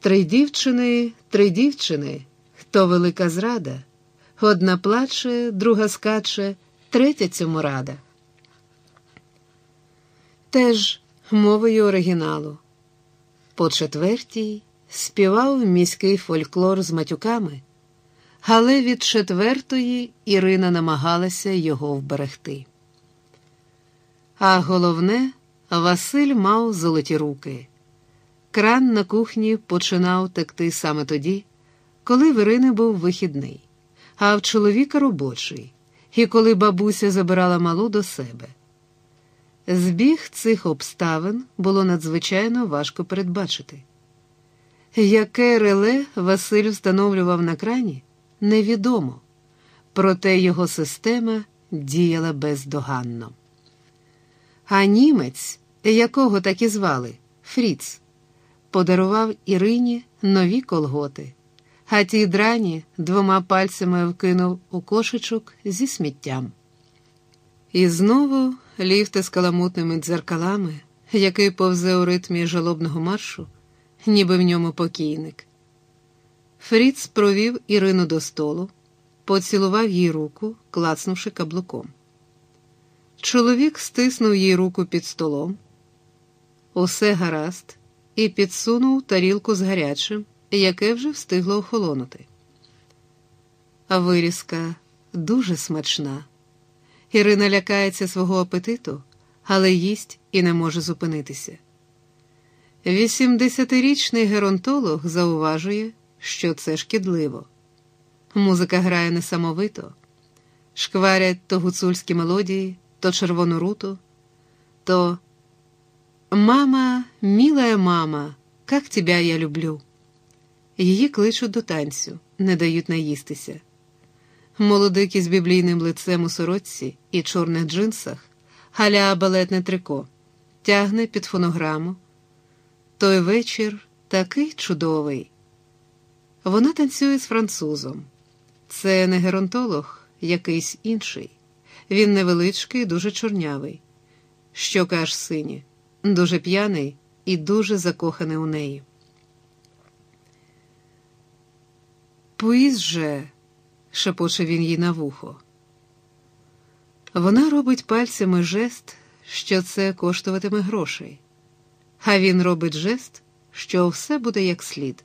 Три дівчини, три дівчини, то велика зрада. Одна плаче, друга скаче, третя цьому рада. Теж мовою оригіналу. По четвертій співав міський фольклор з матюками, але від четвертої Ірина намагалася його вберегти. А головне, Василь мав золоті руки. Кран на кухні починав текти саме тоді, коли в Ірини був вихідний, а в чоловіка робочий, і коли бабуся забирала малу до себе. Збіг цих обставин було надзвичайно важко передбачити. Яке реле Василь встановлював на крані, невідомо, проте його система діяла бездоганно. А німець, якого так і звали, Фріц, подарував Ірині нові колготи, а ті драні двома пальцями вкинув у кошечок зі сміттям. І знову ліфти з каламутними дзеркалами, який повзе у ритмі жалобного маршу, ніби в ньому покійник. Фріц провів Ірину до столу, поцілував їй руку, клацнувши каблуком. Чоловік стиснув їй руку під столом. Усе гаразд, і підсунув тарілку з гарячим, яке вже встигло охолонути. Вирізка дуже смачна. Ірина лякається свого апетиту, але їсть і не може зупинитися. Вісімдесятирічний геронтолог зауважує, що це шкідливо. Музика грає несамовито, шкварять то гуцульські мелодії, то червону руту, то Мама, милая мама, как тебя я люблю. Її кличуть до танцю, не дають наїстися. Молодик із біблійним лицем у сорочці і чорних джинсах, галя балетне трико, тягне під фонограму. Той вечір такий чудовий. Вона танцює з французом. Це не геронтолог, якийсь інший. Він невеличкий, дуже чорнявий. Щоки аж сині, дуже п'яний і дуже закоханий у неї. Пуїз же, шепоче він їй на вухо. Вона робить пальцями жест, що це коштуватиме грошей, а він робить жест, що все буде як слід.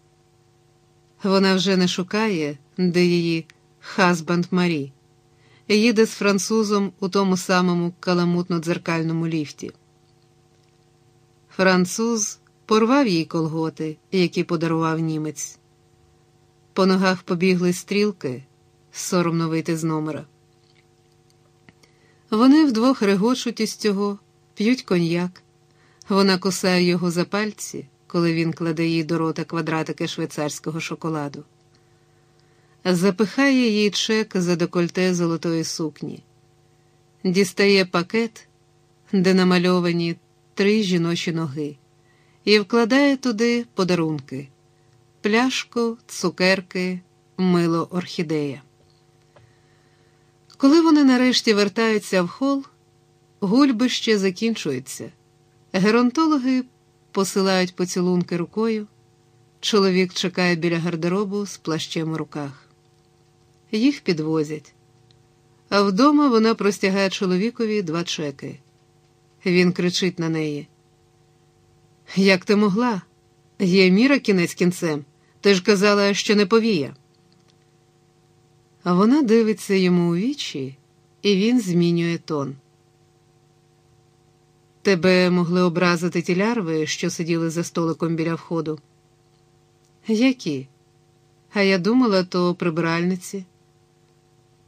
Вона вже не шукає, де її хазбанд Марі, їде з французом у тому самому каламутно-дзеркальному ліфті. Француз порвав їй колготи, які подарував німець. По ногах побігли стрілки, соромно вийти з номера. Вони вдвох регочуть із цього, п'ють коньяк. Вона кусає його за пальці, коли він кладе їй до рота квадратики швейцарського шоколаду. Запихає їй чек за декольте золотої сукні, дістає пакет, де намальовані три жіночі ноги, і вкладає туди подарунки пляшку, цукерки, мило орхідея. Коли вони нарешті вертаються в хол, гульбище закінчується. Геронтологи посилають поцілунки рукою. Чоловік чекає біля гардеробу з плащем у руках. Їх підвозять. А вдома вона простягає чоловікові два чеки. Він кричить на неї. Як ти могла? Є міра кінець кінцем. Ти ж казала, що не повія. Вона дивиться йому у вічі, і він змінює тон. Тебе могли образити ті лярви, що сиділи за столиком біля входу. Які? А я думала, то прибиральниці.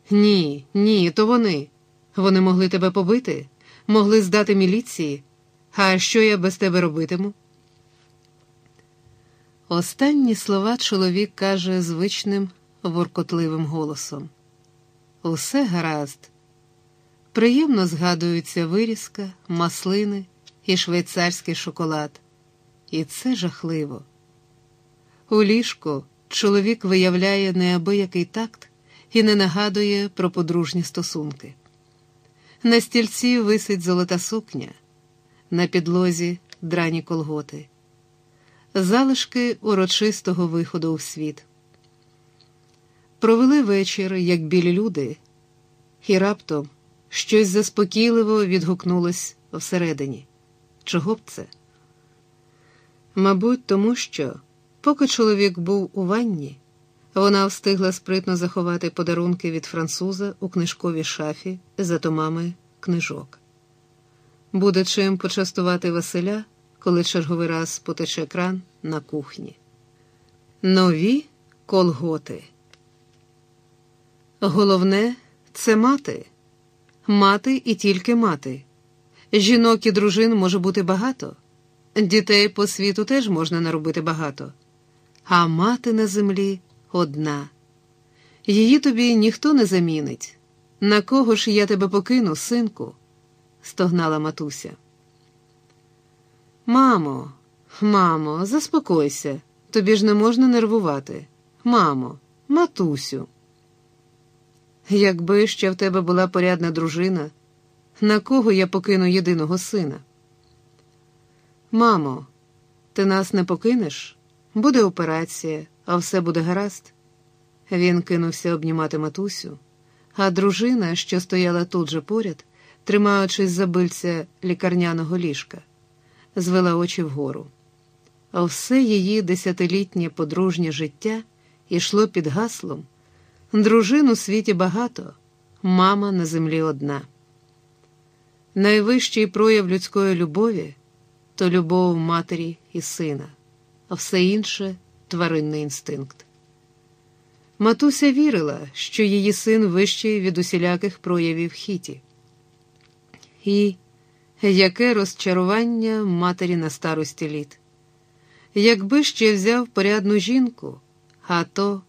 Ні, ні, то вони. Вони могли тебе побити, могли здати міліції. А що я без тебе робитиму? Останні слова чоловік каже звичним воркотливим голосом. Усе гаразд. Приємно згадуються вирізка, маслини і швейцарський шоколад. І це жахливо. У ліжку чоловік виявляє неабиякий такт і не нагадує про подружні стосунки. На стільці висить золота сукня, на підлозі драні колготи. залишки урочистого виходу у світ. Провели вечір, як білі люди, і раптом щось заспокійливо відгукнулось всередині. Чого б це? Мабуть, тому що, поки чоловік був у ванні, вона встигла спритно заховати подарунки від француза у книжковій шафі за томами книжок. Буде чим почастувати Василя, коли черговий раз потече кран на кухні. Нові колготи. Головне це мати, мати і тільки мати. Жінок і дружин може бути багато, дітей по світу теж можна наробити багато, а мати на землі одна. Її тобі ніхто не замінить. На кого ж я тебе покину, синку? стогнала матуся. Мамо, мамо, заспокойся, тобі ж не можна нервувати. Мамо, матусю. Якби ще в тебе була порядна дружина, на кого я покину єдиного сина? Мамо, ти нас не покинеш? Буде операція, а все буде гаразд. Він кинувся обнімати матусю, а дружина, що стояла тут же поряд, тримаючись за бильця лікарняного ліжка, звела очі вгору. А все її десятилітнє подружнє життя йшло під гаслом. Дружин у світі багато, мама на землі одна. Найвищий прояв людської любові то любов матері і сина, а все інше тваринний інстинкт. Матуся вірила, що її син вищий від усіляких проявів хіті. І яке розчарування матері на старості літ. Якби ще взяв порядну жінку, а то